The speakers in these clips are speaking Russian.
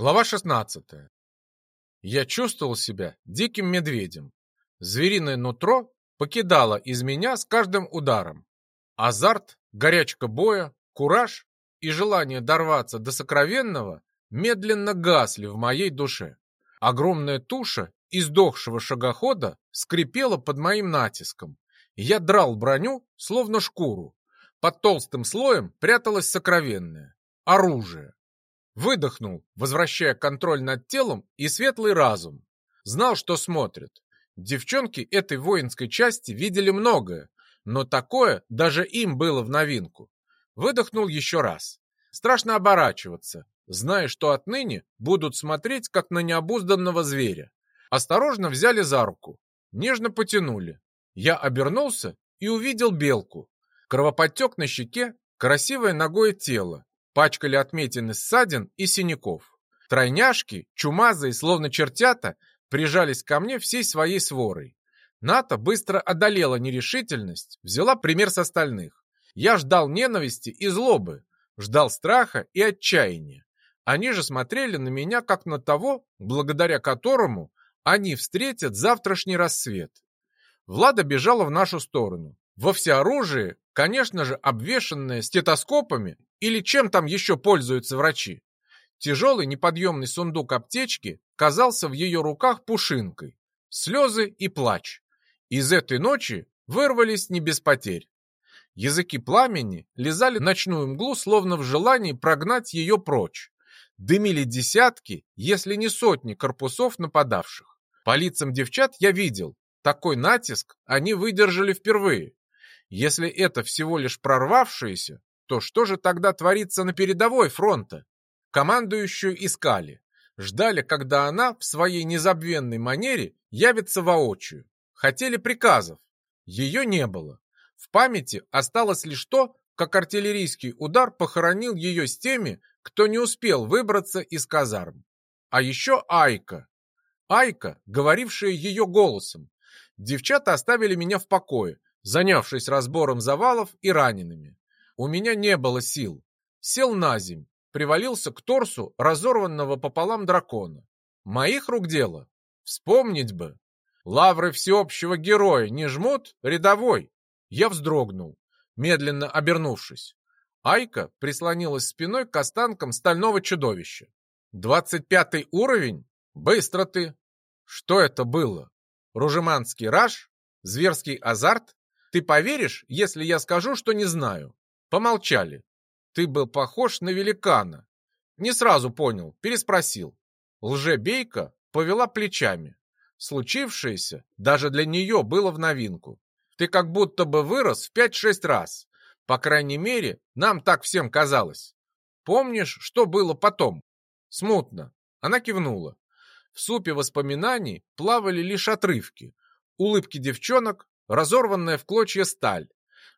Глава 16. Я чувствовал себя диким медведем. Звериное нутро покидало из меня с каждым ударом. Азарт, горячка боя, кураж и желание дорваться до сокровенного медленно гасли в моей душе. Огромная туша издохшего шагохода скрипела под моим натиском. Я драл броню, словно шкуру. Под толстым слоем пряталось сокровенное — оружие. Выдохнул, возвращая контроль над телом и светлый разум. Знал, что смотрит. Девчонки этой воинской части видели многое, но такое даже им было в новинку. Выдохнул еще раз. Страшно оборачиваться, зная, что отныне будут смотреть, как на необузданного зверя. Осторожно взяли за руку, нежно потянули. Я обернулся и увидел белку. Кровоподтек на щеке, красивое ногое тело, пачкали отметины ссадин и синяков. Тройняшки, чумазые, словно чертята, прижались ко мне всей своей сворой. Ната быстро одолела нерешительность, взяла пример с остальных. Я ждал ненависти и злобы, ждал страха и отчаяния. Они же смотрели на меня, как на того, благодаря которому они встретят завтрашний рассвет. Влада бежала в нашу сторону. Во всеоружии, конечно же, обвешанная стетоскопами или чем там еще пользуются врачи. Тяжелый неподъемный сундук аптечки казался в ее руках пушинкой. Слезы и плач. Из этой ночи вырвались не без потерь. Языки пламени лизали ночную мглу, словно в желании прогнать ее прочь. Дымили десятки, если не сотни корпусов нападавших. По лицам девчат я видел, такой натиск они выдержали впервые. Если это всего лишь прорвавшиеся, то что же тогда творится на передовой фронта? Командующую искали. Ждали, когда она в своей незабвенной манере явится воочию. Хотели приказов. Ее не было. В памяти осталось лишь то, как артиллерийский удар похоронил ее с теми, кто не успел выбраться из казарм. А еще Айка. Айка, говорившая ее голосом. Девчата оставили меня в покое, занявшись разбором завалов и ранеными. У меня не было сил. Сел на земь, привалился к торсу разорванного пополам дракона. Моих рук дело. Вспомнить бы. Лавры всеобщего героя не жмут, рядовой. Я вздрогнул, медленно обернувшись. Айка прислонилась спиной к останкам стального чудовища. «Двадцать пятый уровень? Быстро ты!» «Что это было? Ружеманский раж? Зверский азарт? Ты поверишь, если я скажу, что не знаю?» Помолчали. Ты был похож на великана. Не сразу понял, переспросил. Лжебейка повела плечами. Случившееся даже для нее было в новинку. Ты как будто бы вырос в пять-шесть раз. По крайней мере, нам так всем казалось. Помнишь, что было потом? Смутно. Она кивнула. В супе воспоминаний плавали лишь отрывки. Улыбки девчонок, разорванная в клочья сталь,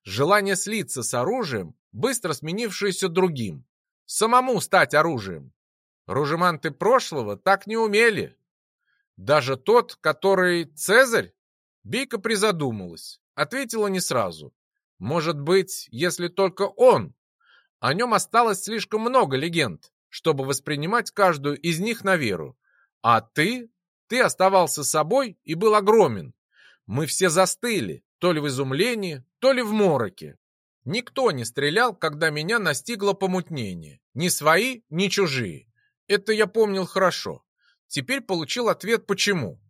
желание слиться с оружием, быстро сменившееся другим. Самому стать оружием. Ружеманты прошлого так не умели. Даже тот, который Цезарь? Бейка призадумалась, ответила не сразу. Может быть, если только он. О нем осталось слишком много легенд, чтобы воспринимать каждую из них на веру. А ты? Ты оставался собой и был огромен. Мы все застыли, то ли в изумлении, то ли в мороке. Никто не стрелял, когда меня настигло помутнение. Ни свои, ни чужие. Это я помнил хорошо. Теперь получил ответ «почему».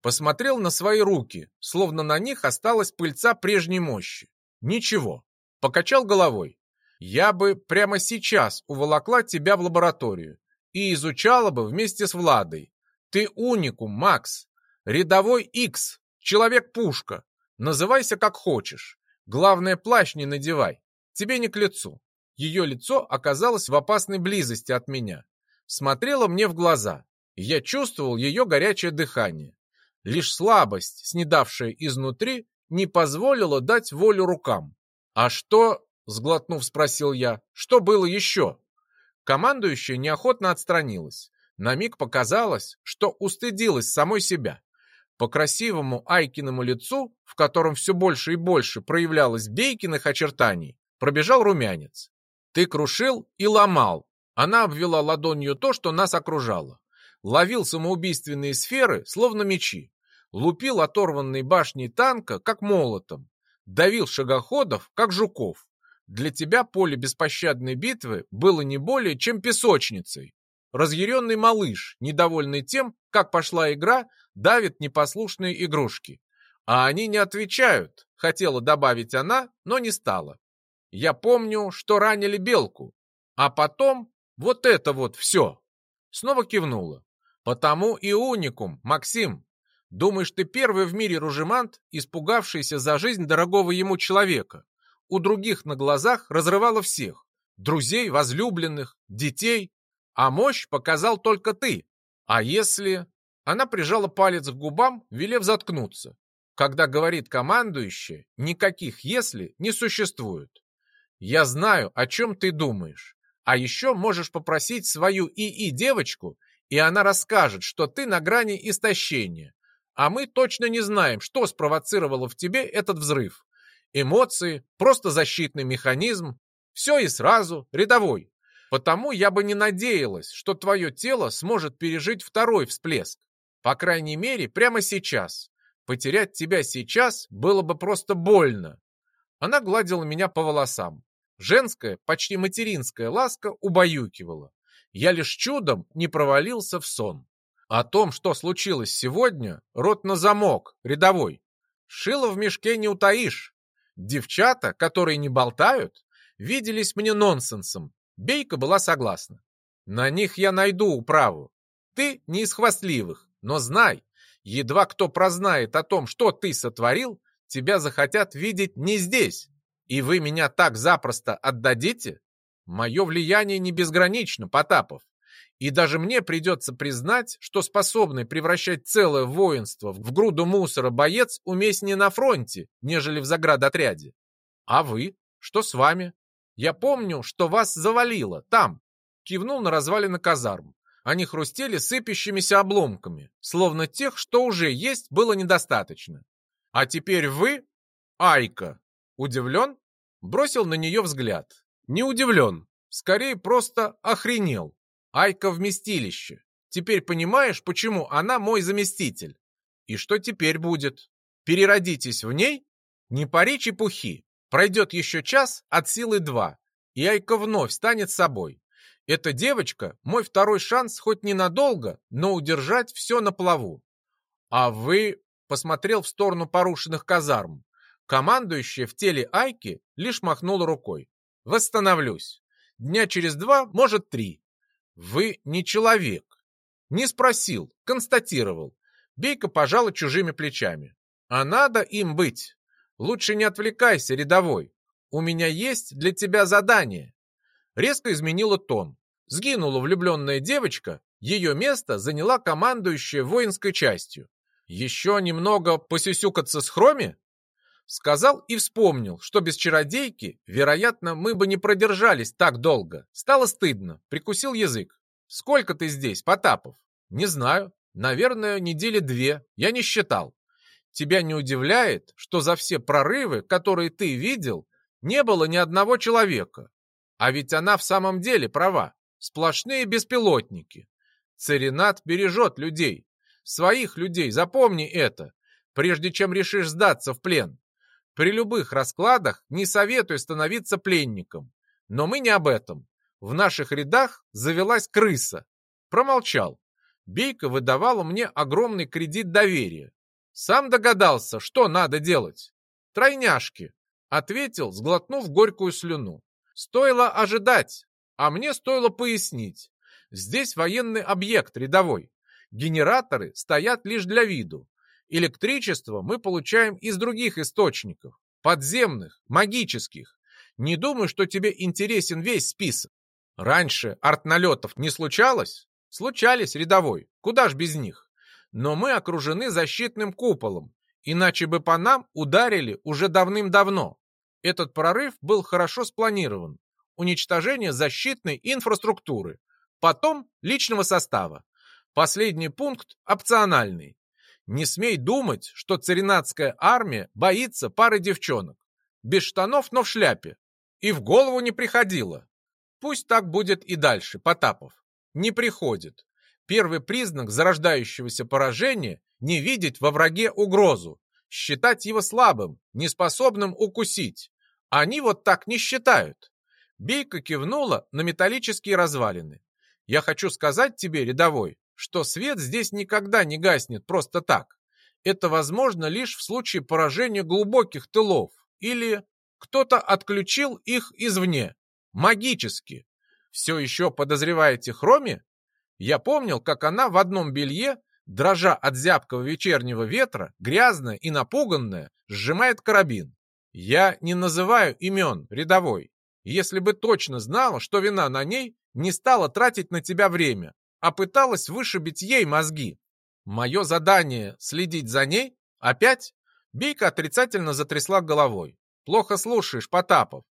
Посмотрел на свои руки, словно на них осталась пыльца прежней мощи. Ничего. Покачал головой. Я бы прямо сейчас уволокла тебя в лабораторию и изучала бы вместе с Владой. Ты уникум, Макс. Рядовой Икс. Человек-пушка. Называйся как хочешь. Главное, плащ не надевай. Тебе не к лицу. Ее лицо оказалось в опасной близости от меня. Смотрела мне в глаза. Я чувствовал ее горячее дыхание. Лишь слабость, снедавшая изнутри, не позволила дать волю рукам. «А что?» — сглотнув, спросил я. «Что было еще?» Командующая неохотно отстранилась. На миг показалось, что устыдилась самой себя. По красивому Айкиному лицу, в котором все больше и больше проявлялось Бейкиных очертаний, пробежал румянец. Ты крушил и ломал, Она обвела ладонью то, что нас окружало. Ловил самоубийственные сферы, словно мечи. Лупил оторванные башни танка, как молотом. Давил шагоходов, как жуков. Для тебя поле беспощадной битвы было не более, чем песочницей. Разъяренный малыш, недовольный тем, как пошла игра, давит непослушные игрушки. А они не отвечают, хотела добавить она, но не стала. Я помню, что ранили белку, а потом вот это вот все. Снова кивнула. Потому и уникум, Максим. Думаешь, ты первый в мире ружемант, испугавшийся за жизнь дорогого ему человека? У других на глазах разрывало всех. Друзей, возлюбленных, детей. А мощь показал только ты. А если... Она прижала палец к губам, велев заткнуться. Когда говорит командующий, никаких «если» не существует. Я знаю, о чем ты думаешь. А еще можешь попросить свою ИИ-девочку, и она расскажет, что ты на грани истощения. А мы точно не знаем, что спровоцировало в тебе этот взрыв. Эмоции, просто защитный механизм. Все и сразу, рядовой. Потому я бы не надеялась, что твое тело сможет пережить второй всплеск. По крайней мере, прямо сейчас. Потерять тебя сейчас было бы просто больно. Она гладила меня по волосам. Женская, почти материнская ласка убаюкивала. Я лишь чудом не провалился в сон. О том, что случилось сегодня, рот на замок, рядовой. Шило в мешке не утаишь. Девчата, которые не болтают, виделись мне нонсенсом. Бейка была согласна. На них я найду управу. Ты не из хвастливых, но знай, едва кто прознает о том, что ты сотворил, тебя захотят видеть не здесь. И вы меня так запросто отдадите? Мое влияние не безгранично, Потапов. И даже мне придется признать, что способный превращать целое воинство в груду мусора боец уместнее на фронте, нежели в заградотряде. А вы? Что с вами? Я помню, что вас завалило там. Кивнул на развалины казарм. Они хрустели сыпящимися обломками, словно тех, что уже есть, было недостаточно. А теперь вы, Айка, Удивлен? Бросил на нее взгляд. Не удивлен. Скорее просто охренел. Айка вместилище. Теперь понимаешь, почему она мой заместитель? И что теперь будет? Переродитесь в ней? Не пари чепухи. Пройдет еще час от силы два, и Айка вновь станет собой. Эта девочка — мой второй шанс хоть ненадолго, но удержать все на плаву. А вы... Посмотрел в сторону порушенных казарм. Командующая в теле Айки лишь махнула рукой. «Восстановлюсь. Дня через два, может, три. Вы не человек». Не спросил, констатировал. Бейка пожала чужими плечами. «А надо им быть. Лучше не отвлекайся, рядовой. У меня есть для тебя задание». Резко изменила тон. Сгинула влюбленная девочка, ее место заняла командующая воинской частью. Еще немного посюсюкаться с Хроми? Сказал и вспомнил, что без чародейки, вероятно, мы бы не продержались так долго. Стало стыдно, прикусил язык. «Сколько ты здесь, Потапов?» «Не знаю. Наверное, недели две. Я не считал. Тебя не удивляет, что за все прорывы, которые ты видел, не было ни одного человека? А ведь она в самом деле права. Сплошные беспилотники. Царинат бережет людей. Своих людей, запомни это, прежде чем решишь сдаться в плен. При любых раскладах не советую становиться пленником. Но мы не об этом. В наших рядах завелась крыса. Промолчал. Бейка выдавала мне огромный кредит доверия. Сам догадался, что надо делать. Тройняшки. Ответил, сглотнув горькую слюну. Стоило ожидать, а мне стоило пояснить. Здесь военный объект рядовой. Генераторы стоят лишь для виду. Электричество мы получаем из других источников, подземных, магических. Не думаю, что тебе интересен весь список. Раньше артналетов не случалось? Случались, рядовой. Куда ж без них? Но мы окружены защитным куполом, иначе бы по нам ударили уже давным-давно. Этот прорыв был хорошо спланирован. Уничтожение защитной инфраструктуры. Потом личного состава. Последний пункт опциональный. Не смей думать, что царинатская армия боится пары девчонок. Без штанов, но в шляпе. И в голову не приходило. Пусть так будет и дальше, Потапов. Не приходит. Первый признак зарождающегося поражения – не видеть во враге угрозу, считать его слабым, неспособным укусить. Они вот так не считают. Бейка кивнула на металлические развалины. Я хочу сказать тебе, рядовой, что свет здесь никогда не гаснет просто так. Это возможно лишь в случае поражения глубоких тылов или кто-то отключил их извне, магически. Все еще подозреваете Хроме? Я помнил, как она в одном белье, дрожа от зябкого вечернего ветра, грязная и напуганная, сжимает карабин. Я не называю имен, рядовой. Если бы точно знала, что вина на ней, не стала тратить на тебя время, а пыталась вышибить ей мозги. Мое задание — следить за ней? Опять? Бейка отрицательно затрясла головой. Плохо слушаешь, Потапов.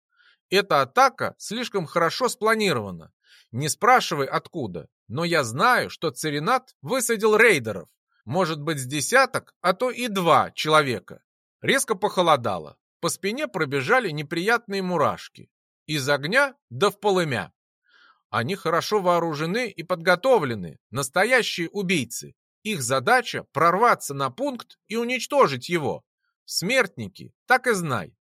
Эта атака слишком хорошо спланирована. Не спрашивай, откуда. Но я знаю, что Церинат высадил рейдеров. Может быть, с десяток, а то и два человека. Резко похолодало. По спине пробежали неприятные мурашки. Из огня до в полымя. Они хорошо вооружены и подготовлены, настоящие убийцы. Их задача прорваться на пункт и уничтожить его. Смертники, так и знай.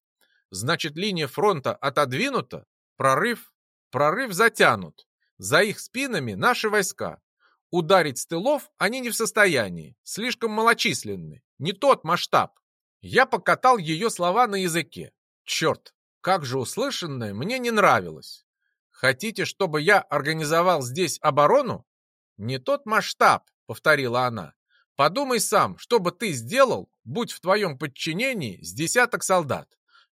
Значит, линия фронта отодвинута, прорыв, прорыв затянут. За их спинами наши войска. Ударить с тылов они не в состоянии, слишком малочисленны, не тот масштаб. Я покатал ее слова на языке. Черт, как же услышанное мне не нравилось. Хотите, чтобы я организовал здесь оборону? Не тот масштаб, повторила она. Подумай сам, что бы ты сделал, будь в твоем подчинении с десяток солдат.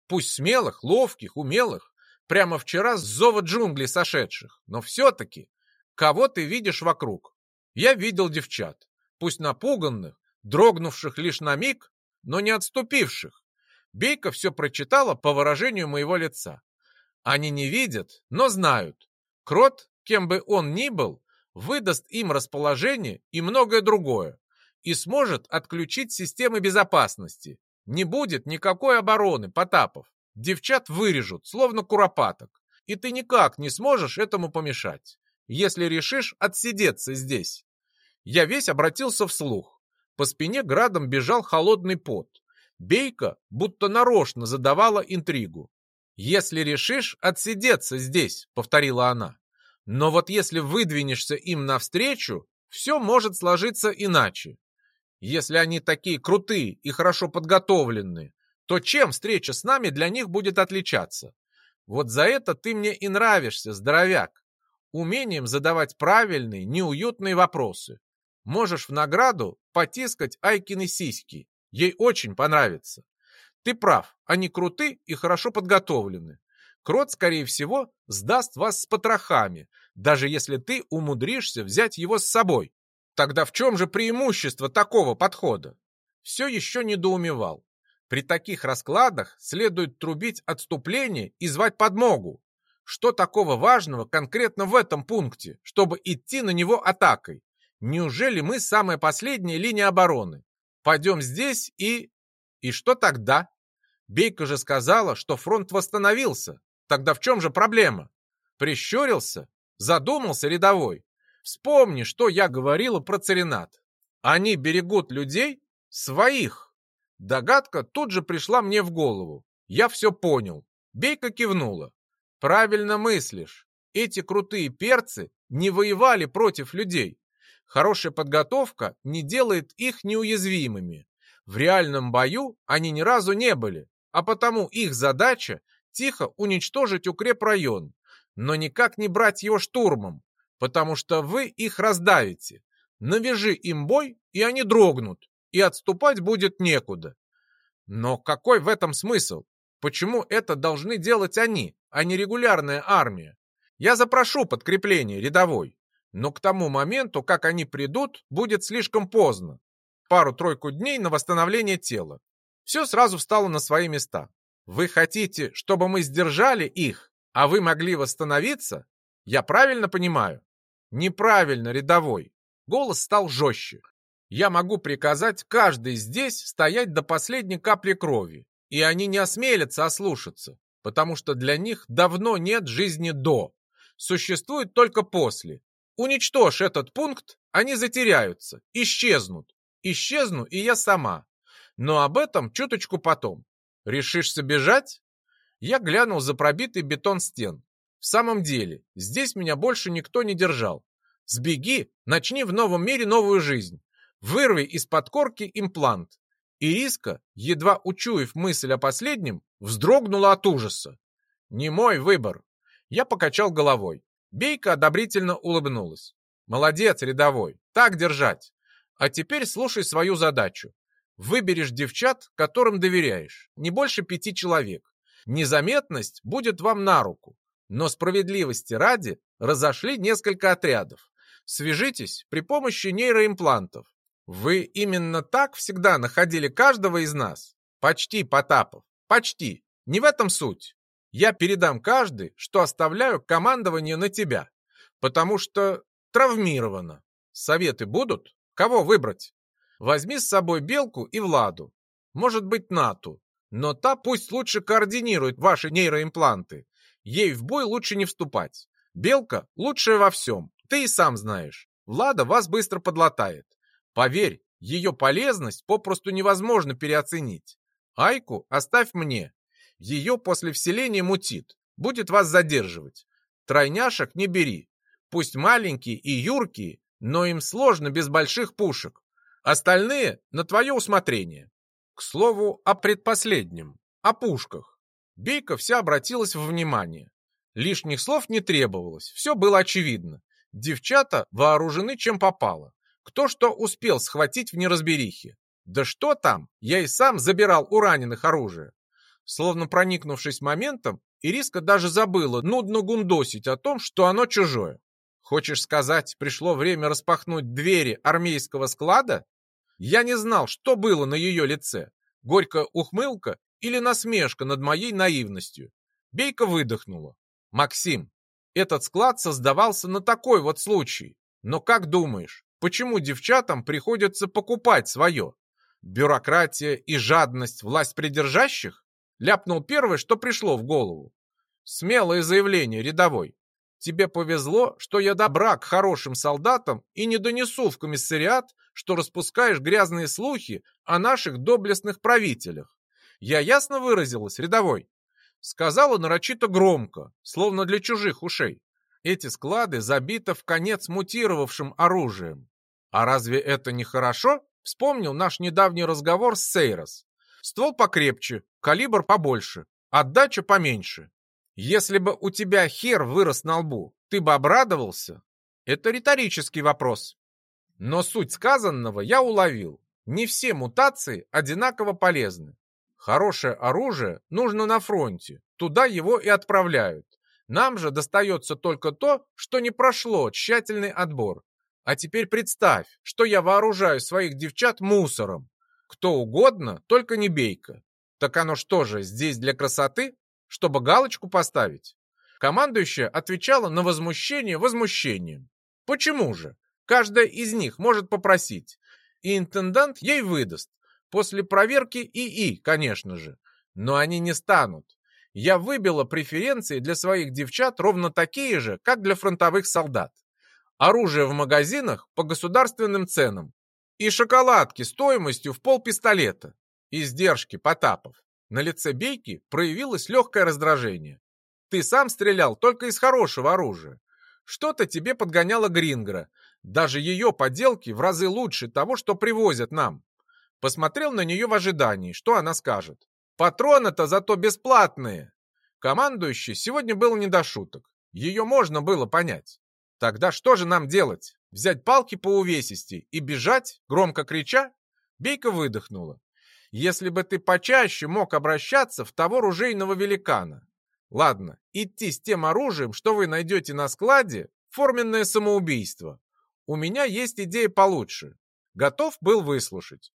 Пусть смелых, ловких, умелых, прямо вчера с зова джунглей сошедших, но все-таки, кого ты видишь вокруг? Я видел девчат, пусть напуганных, дрогнувших лишь на миг, но не отступивших. Бейка все прочитала по выражению моего лица. Они не видят, но знают. Крот, кем бы он ни был, выдаст им расположение и многое другое, и сможет отключить системы безопасности. Не будет никакой обороны, Потапов. Девчат вырежут, словно куропаток, и ты никак не сможешь этому помешать, если решишь отсидеться здесь. Я весь обратился вслух. По спине градом бежал холодный пот. Бейка будто нарочно задавала интригу. «Если решишь отсидеться здесь», — повторила она. «Но вот если выдвинешься им навстречу, все может сложиться иначе. Если они такие крутые и хорошо подготовленные, то чем встреча с нами для них будет отличаться? Вот за это ты мне и нравишься, здоровяк. Умением задавать правильные, неуютные вопросы. Можешь в награду потискать Айкины сиськи. Ей очень понравится. Ты прав, они круты и хорошо подготовлены. Крот, скорее всего, сдаст вас с потрохами, даже если ты умудришься взять его с собой. Тогда в чем же преимущество такого подхода? Все еще недоумевал. При таких раскладах следует трубить отступление и звать подмогу. Что такого важного конкретно в этом пункте, чтобы идти на него атакой? Неужели мы самая последняя линия обороны? Пойдем здесь и... И что тогда? Бейка же сказала, что фронт восстановился. Тогда в чем же проблема? Прищурился? Задумался рядовой. Вспомни, что я говорила про царинат. Они берегут людей? Своих. Догадка тут же пришла мне в голову. Я все понял. Бейка кивнула. Правильно мыслишь. Эти крутые перцы не воевали против людей. Хорошая подготовка не делает их неуязвимыми. В реальном бою они ни разу не были, а потому их задача тихо уничтожить укрепрайон, но никак не брать его штурмом, потому что вы их раздавите. Навяжи им бой, и они дрогнут, и отступать будет некуда. Но какой в этом смысл? Почему это должны делать они, а не регулярная армия? Я запрошу подкрепление рядовой, но к тому моменту, как они придут, будет слишком поздно. Пару-тройку дней на восстановление тела. Все сразу встало на свои места. Вы хотите, чтобы мы сдержали их, а вы могли восстановиться? Я правильно понимаю? Неправильно, рядовой. Голос стал жестче. Я могу приказать каждый здесь стоять до последней капли крови, и они не осмелятся ослушаться, потому что для них давно нет жизни до. существует только после. Уничтожь этот пункт, они затеряются, исчезнут. Исчезну и я сама. Но об этом чуточку потом. Решишься бежать? Я глянул за пробитый бетон стен. В самом деле, здесь меня больше никто не держал. Сбеги, начни в новом мире новую жизнь. Вырви из-под корки имплант. Ириска, едва учуяв мысль о последнем, вздрогнула от ужаса. Не мой выбор. Я покачал головой. Бейка одобрительно улыбнулась. Молодец, рядовой, так держать. А теперь слушай свою задачу. Выберешь девчат, которым доверяешь, не больше пяти человек. Незаметность будет вам на руку. Но справедливости ради разошли несколько отрядов. Свяжитесь при помощи нейроимплантов. Вы именно так всегда находили каждого из нас? Почти, Потапов, почти. Не в этом суть. Я передам каждый, что оставляю командование на тебя, потому что травмировано. Советы будут? Кого выбрать? Возьми с собой Белку и Владу. Может быть, Нату. Но та пусть лучше координирует ваши нейроимпланты. Ей в бой лучше не вступать. Белка лучшая во всем. Ты и сам знаешь. Влада вас быстро подлатает. Поверь, ее полезность попросту невозможно переоценить. Айку оставь мне. Ее после вселения мутит. Будет вас задерживать. Тройняшек не бери. Пусть маленькие и юркие, но им сложно без больших пушек. Остальные на твое усмотрение. К слову, о предпоследнем, о пушках. Бейка вся обратилась в внимание. Лишних слов не требовалось, все было очевидно. Девчата вооружены чем попало. Кто что успел схватить в неразберихе. Да что там, я и сам забирал у раненых оружие. Словно проникнувшись моментом, Ириска даже забыла нудно гундосить о том, что оно чужое. Хочешь сказать, пришло время распахнуть двери армейского склада? Я не знал, что было на ее лице. Горькая ухмылка или насмешка над моей наивностью. Бейка выдохнула. «Максим, этот склад создавался на такой вот случай. Но как думаешь, почему девчатам приходится покупать свое? Бюрократия и жадность власть придержащих? Ляпнул первое, что пришло в голову. Смелое заявление, рядовой. Тебе повезло, что я добра к хорошим солдатам и не донесу в комиссариат, что распускаешь грязные слухи о наших доблестных правителях. Я ясно выразилась, рядовой. Сказала нарочито громко, словно для чужих ушей. Эти склады забиты в конец мутировавшим оружием. А разве это не хорошо? Вспомнил наш недавний разговор с Сейрос. Ствол покрепче, калибр побольше, отдача поменьше. Если бы у тебя хер вырос на лбу, ты бы обрадовался? Это риторический вопрос. Но суть сказанного я уловил. Не все мутации одинаково полезны. Хорошее оружие нужно на фронте, туда его и отправляют. Нам же достается только то, что не прошло тщательный отбор. А теперь представь, что я вооружаю своих девчат мусором. Кто угодно, только не бейка. Так оно что же, здесь для красоты? чтобы галочку поставить. Командующая отвечала на возмущение возмущением. Почему же? Каждая из них может попросить. И интендант ей выдаст. После проверки ИИ, конечно же. Но они не станут. Я выбила преференции для своих девчат ровно такие же, как для фронтовых солдат. Оружие в магазинах по государственным ценам. И шоколадки стоимостью в полпистолета. Издержки Потапов. На лице Бейки проявилось легкое раздражение. «Ты сам стрелял только из хорошего оружия. Что-то тебе подгоняло Грингера. Даже ее поделки в разы лучше того, что привозят нам». Посмотрел на нее в ожидании, что она скажет. «Патроны-то зато бесплатные!» Командующий сегодня был не до шуток. Ее можно было понять. Тогда что же нам делать? Взять палки по увесисти и бежать, громко крича? Бейка выдохнула если бы ты почаще мог обращаться в того ружейного великана. Ладно, идти с тем оружием, что вы найдете на складе, форменное самоубийство. У меня есть идея получше. Готов был выслушать.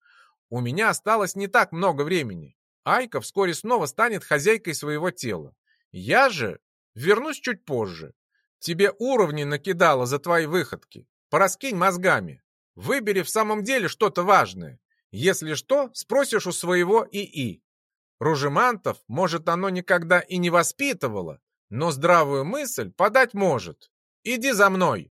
У меня осталось не так много времени. Айка вскоре снова станет хозяйкой своего тела. Я же вернусь чуть позже. Тебе уровни накидала за твои выходки. Пораскинь мозгами. Выбери в самом деле что-то важное. Если что, спросишь у своего ИИ. Ружемантов, может, оно никогда и не воспитывало, но здравую мысль подать может. Иди за мной!»